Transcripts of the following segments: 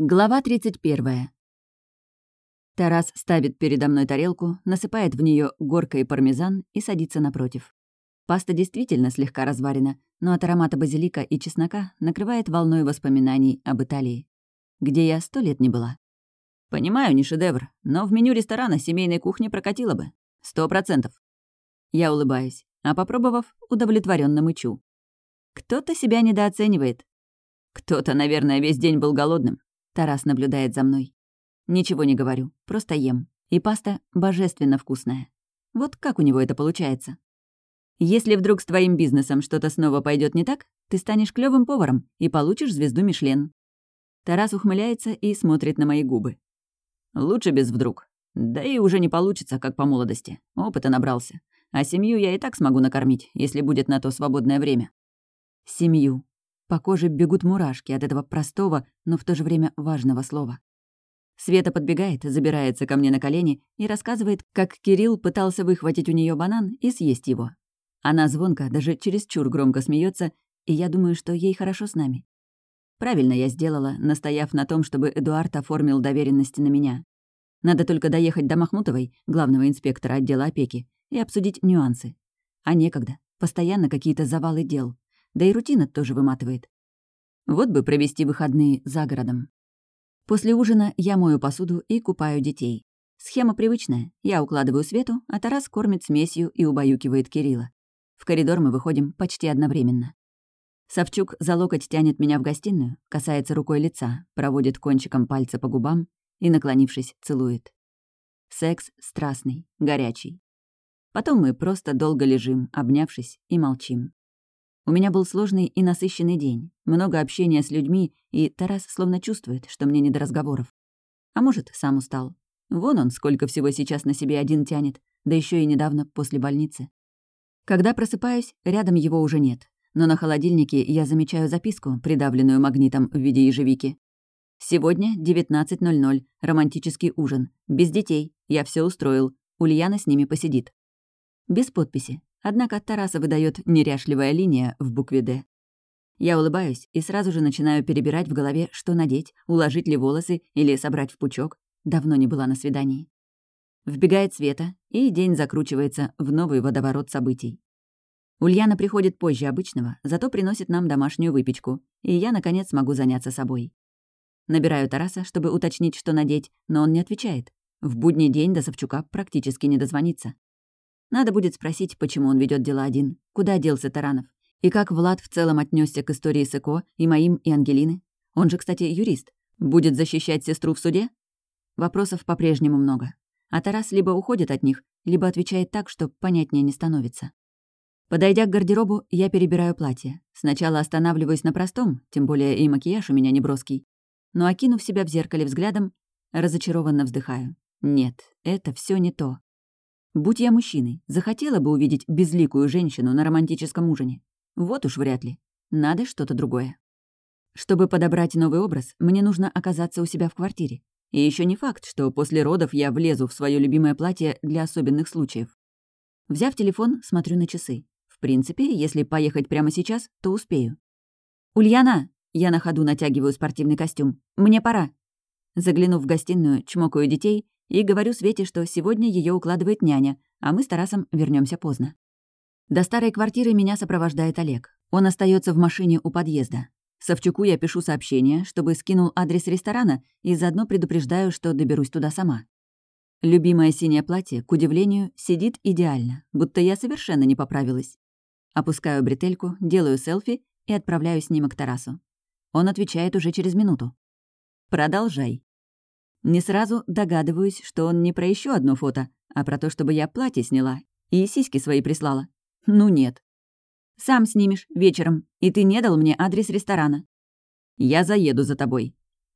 Глава 31. Тарас ставит передо мной тарелку, насыпает в нее горкой пармезан и садится напротив. Паста действительно слегка разварена, но от аромата базилика и чеснока накрывает волной воспоминаний об Италии, где я сто лет не была. Понимаю, не шедевр, но в меню ресторана семейной кухни прокатило бы. Сто процентов. Я улыбаюсь, а попробовав, удовлетворенно мычу. Кто-то себя недооценивает. Кто-то, наверное, весь день был голодным. Тарас наблюдает за мной. Ничего не говорю, просто ем. И паста божественно вкусная. Вот как у него это получается? Если вдруг с твоим бизнесом что-то снова пойдет не так, ты станешь клёвым поваром и получишь звезду Мишлен. Тарас ухмыляется и смотрит на мои губы. Лучше без вдруг. Да и уже не получится, как по молодости. Опыта набрался. А семью я и так смогу накормить, если будет на то свободное время. Семью. По коже бегут мурашки от этого простого, но в то же время важного слова. Света подбегает, забирается ко мне на колени и рассказывает, как Кирилл пытался выхватить у нее банан и съесть его. Она звонко, даже чересчур громко смеется, и я думаю, что ей хорошо с нами. Правильно я сделала, настояв на том, чтобы Эдуард оформил доверенности на меня. Надо только доехать до Махмутовой, главного инспектора отдела опеки, и обсудить нюансы. А некогда. Постоянно какие-то завалы дел. Да и рутина тоже выматывает. Вот бы провести выходные за городом. После ужина я мою посуду и купаю детей. Схема привычная. Я укладываю Свету, а Тарас кормит смесью и убаюкивает Кирилла. В коридор мы выходим почти одновременно. Савчук за локоть тянет меня в гостиную, касается рукой лица, проводит кончиком пальца по губам и, наклонившись, целует. Секс страстный, горячий. Потом мы просто долго лежим, обнявшись, и молчим. У меня был сложный и насыщенный день, много общения с людьми, и Тарас словно чувствует, что мне не до разговоров. А может, сам устал. Вон он, сколько всего сейчас на себе один тянет, да еще и недавно после больницы. Когда просыпаюсь, рядом его уже нет, но на холодильнике я замечаю записку, придавленную магнитом в виде ежевики. «Сегодня 19.00, романтический ужин. Без детей. Я все устроил. Ульяна с ними посидит». Без подписи, Однако Тараса выдает неряшливая линия в букве «Д». Я улыбаюсь и сразу же начинаю перебирать в голове, что надеть, уложить ли волосы или собрать в пучок. Давно не была на свидании. Вбегает Света, и день закручивается в новый водоворот событий. Ульяна приходит позже обычного, зато приносит нам домашнюю выпечку, и я, наконец, могу заняться собой. Набираю Тараса, чтобы уточнить, что надеть, но он не отвечает. В будний день до Савчука практически не дозвониться. Надо будет спросить, почему он ведет дела один, куда делся Таранов, и как Влад в целом отнесся к истории с Эко и моим, и Ангелины. Он же, кстати, юрист. Будет защищать сестру в суде? Вопросов по-прежнему много. А Тарас либо уходит от них, либо отвечает так, что понятнее не становится. Подойдя к гардеробу, я перебираю платье. Сначала останавливаюсь на простом, тем более и макияж у меня не броский. Но окинув себя в зеркале взглядом, разочарованно вздыхаю. Нет, это все не то. Будь я мужчиной, захотела бы увидеть безликую женщину на романтическом ужине. Вот уж вряд ли. Надо что-то другое. Чтобы подобрать новый образ, мне нужно оказаться у себя в квартире. И еще не факт, что после родов я влезу в свое любимое платье для особенных случаев. Взяв телефон, смотрю на часы. В принципе, если поехать прямо сейчас, то успею. «Ульяна!» Я на ходу натягиваю спортивный костюм. «Мне пора!» Заглянув в гостиную, чмокаю детей и говорю Свете, что сегодня ее укладывает няня, а мы с Тарасом вернемся поздно. До старой квартиры меня сопровождает Олег. Он остается в машине у подъезда. Савчуку я пишу сообщение, чтобы скинул адрес ресторана и заодно предупреждаю, что доберусь туда сама. Любимое синее платье, к удивлению, сидит идеально, будто я совершенно не поправилась. Опускаю бретельку, делаю селфи и отправляю снимок Тарасу. Он отвечает уже через минуту. «Продолжай». Не сразу догадываюсь, что он не про еще одно фото, а про то, чтобы я платье сняла и сиськи свои прислала. Ну нет. Сам снимешь вечером, и ты не дал мне адрес ресторана. Я заеду за тобой.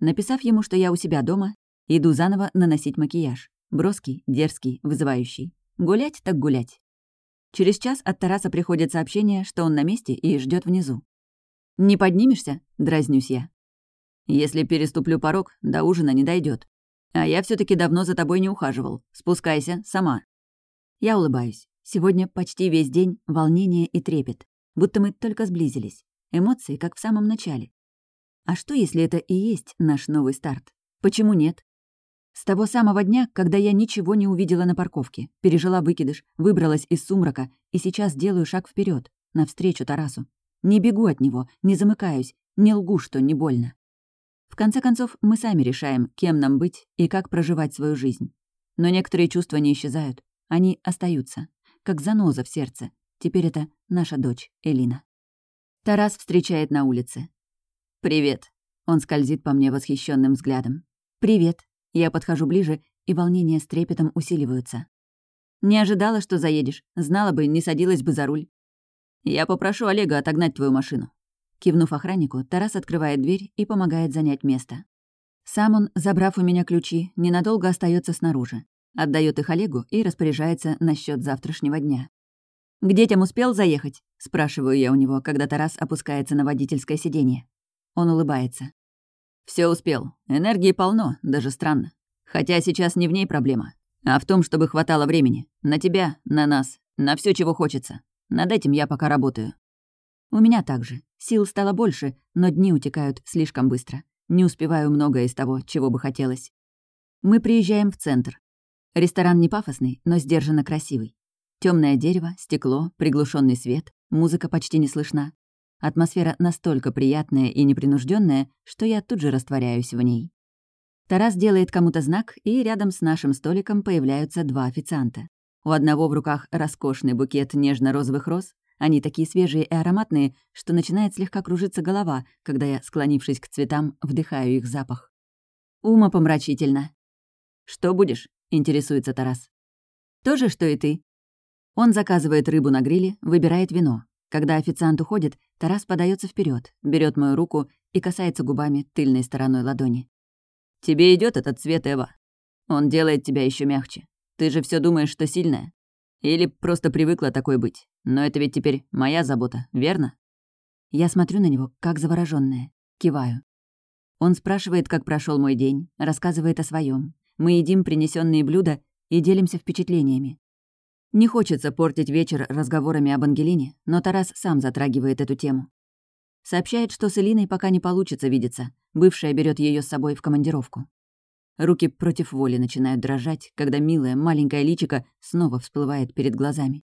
Написав ему, что я у себя дома, иду заново наносить макияж. Броский, дерзкий, вызывающий. Гулять так гулять. Через час от Тараса приходит сообщение, что он на месте и ждет внизу. «Не поднимешься?» — дразнюсь я. Если переступлю порог, до ужина не дойдет. А я все таки давно за тобой не ухаживал. Спускайся сама. Я улыбаюсь. Сегодня почти весь день волнение и трепет. Будто мы только сблизились. Эмоции, как в самом начале. А что, если это и есть наш новый старт? Почему нет? С того самого дня, когда я ничего не увидела на парковке, пережила выкидыш, выбралась из сумрака и сейчас делаю шаг вперед, навстречу Тарасу. Не бегу от него, не замыкаюсь, не лгу, что не больно. В конце концов, мы сами решаем, кем нам быть и как проживать свою жизнь. Но некоторые чувства не исчезают, они остаются, как заноза в сердце. Теперь это наша дочь, Элина. Тарас встречает на улице. «Привет». Он скользит по мне восхищенным взглядом. «Привет». Я подхожу ближе, и волнения с трепетом усиливаются. «Не ожидала, что заедешь. Знала бы, не садилась бы за руль». «Я попрошу Олега отогнать твою машину». Кивнув охраннику, Тарас открывает дверь и помогает занять место. Сам он, забрав у меня ключи, ненадолго остается снаружи. Отдает их Олегу и распоряжается насчет завтрашнего дня. «К детям успел заехать?» — спрашиваю я у него, когда Тарас опускается на водительское сиденье. Он улыбается. Все успел. Энергии полно, даже странно. Хотя сейчас не в ней проблема, а в том, чтобы хватало времени. На тебя, на нас, на все, чего хочется. Над этим я пока работаю. У меня также. Сил стало больше, но дни утекают слишком быстро. Не успеваю многое из того, чего бы хотелось. Мы приезжаем в центр. Ресторан не пафосный, но сдержанно красивый. Темное дерево, стекло, приглушенный свет, музыка почти не слышна. Атмосфера настолько приятная и непринужденная, что я тут же растворяюсь в ней. Тарас делает кому-то знак, и рядом с нашим столиком появляются два официанта. У одного в руках роскошный букет нежно-розовых роз. Они такие свежие и ароматные, что начинает слегка кружиться голова, когда я, склонившись к цветам, вдыхаю их запах. Ума помрачительно. «Что будешь?» — интересуется Тарас. «То же, что и ты». Он заказывает рыбу на гриле, выбирает вино. Когда официант уходит, Тарас подается вперед, берет мою руку и касается губами тыльной стороной ладони. «Тебе идет этот цвет, Эва. Он делает тебя еще мягче. Ты же все думаешь, что сильная. Или просто привыкла такой быть. Но это ведь теперь моя забота, верно?» Я смотрю на него, как заворожённая, киваю. Он спрашивает, как прошел мой день, рассказывает о своем. Мы едим принесенные блюда и делимся впечатлениями. Не хочется портить вечер разговорами об Ангелине, но Тарас сам затрагивает эту тему. Сообщает, что с Элиной пока не получится видеться. Бывшая берет ее с собой в командировку. Руки против воли начинают дрожать, когда милая маленькая личика снова всплывает перед глазами.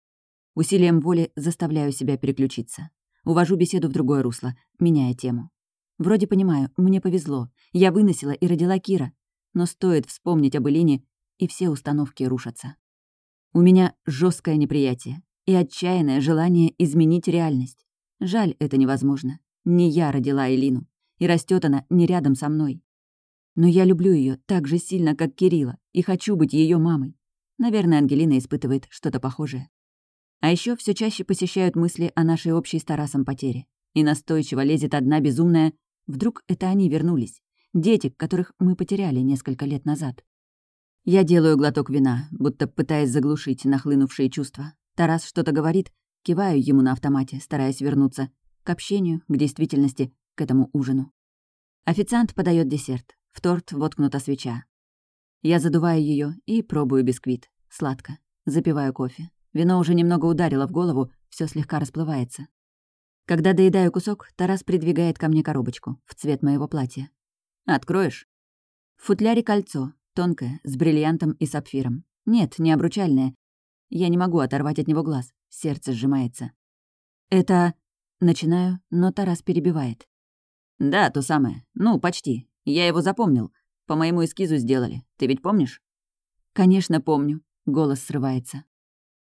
Усилием воли заставляю себя переключиться. Увожу беседу в другое русло, меняя тему. Вроде понимаю, мне повезло. Я выносила и родила Кира. Но стоит вспомнить об Элине, и все установки рушатся. У меня жесткое неприятие и отчаянное желание изменить реальность. Жаль, это невозможно. Не я родила Элину, и растет она не рядом со мной. Но я люблю ее так же сильно, как Кирилла, и хочу быть ее мамой. Наверное, Ангелина испытывает что-то похожее. А еще все чаще посещают мысли о нашей общей с Тарасом потере. И настойчиво лезет одна безумная «Вдруг это они вернулись? Дети, которых мы потеряли несколько лет назад». Я делаю глоток вина, будто пытаясь заглушить нахлынувшие чувства. Тарас что-то говорит, киваю ему на автомате, стараясь вернуться к общению, к действительности, к этому ужину. Официант подает десерт. В торт воткнута свеча. Я задуваю ее и пробую бисквит. Сладко. Запиваю кофе. Вино уже немного ударило в голову, все слегка расплывается. Когда доедаю кусок, Тарас придвигает ко мне коробочку в цвет моего платья. «Откроешь?» В футляре кольцо, Тонкое, с бриллиантом и сапфиром. Нет, не обручальное. Я не могу оторвать от него глаз. Сердце сжимается. «Это...» Начинаю, но Тарас перебивает. «Да, то самое. Ну, почти. Я его запомнил. По моему эскизу сделали. Ты ведь помнишь?» «Конечно, помню». Голос срывается.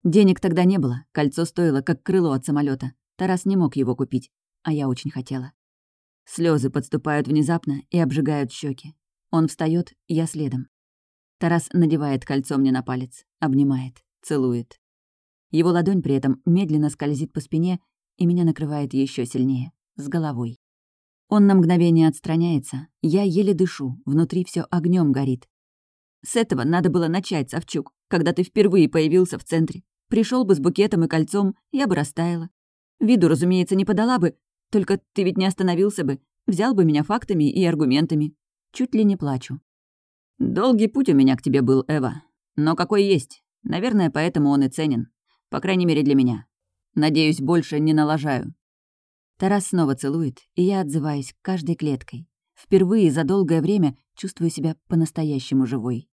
Денег тогда не было. Кольцо стоило, как крыло от самолета. Тарас не мог его купить, а я очень хотела. Слезы подступают внезапно и обжигают щеки. Он встает, я следом. Тарас надевает кольцо мне на палец, обнимает, целует. Его ладонь при этом медленно скользит по спине, и меня накрывает еще сильнее, с головой. Он на мгновение отстраняется, я еле дышу, внутри все огнем горит. С этого надо было начать, Савчук, когда ты впервые появился в центре. Пришел бы с букетом и кольцом, я бы растаяла. Виду, разумеется, не подала бы, только ты ведь не остановился бы, взял бы меня фактами и аргументами, Чуть ли не плачу. «Долгий путь у меня к тебе был, Эва. Но какой есть. Наверное, поэтому он и ценен. По крайней мере, для меня. Надеюсь, больше не налажаю». Тарас снова целует, и я отзываюсь каждой клеткой. Впервые за долгое время чувствую себя по-настоящему живой.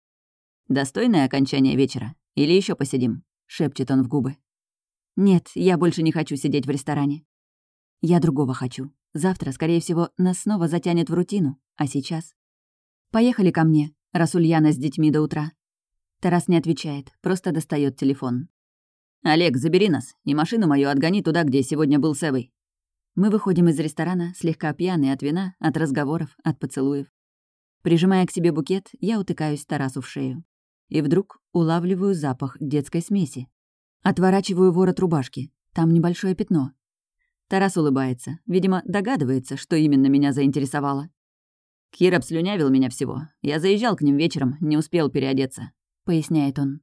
«Достойное окончание вечера? Или еще посидим?» — шепчет он в губы. «Нет, я больше не хочу сидеть в ресторане. Я другого хочу. Завтра, скорее всего, нас снова затянет в рутину. А сейчас? Поехали ко мне, раз Ульяна с детьми до утра. Тарас не отвечает, просто достает телефон. «Олег, забери нас, и машину мою отгони туда, где сегодня был с Эвой». Мы выходим из ресторана, слегка пьяные от вина, от разговоров, от поцелуев. Прижимая к себе букет, я утыкаюсь Тарасу в шею. И вдруг улавливаю запах детской смеси. Отворачиваю ворот рубашки. Там небольшое пятно. Тарас улыбается. Видимо, догадывается, что именно меня заинтересовало. Кир обслюнявил меня всего. Я заезжал к ним вечером, не успел переодеться», — поясняет он.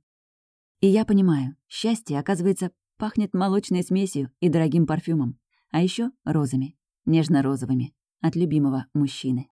И я понимаю, счастье, оказывается, пахнет молочной смесью и дорогим парфюмом, а еще розами, нежно-розовыми, от любимого мужчины.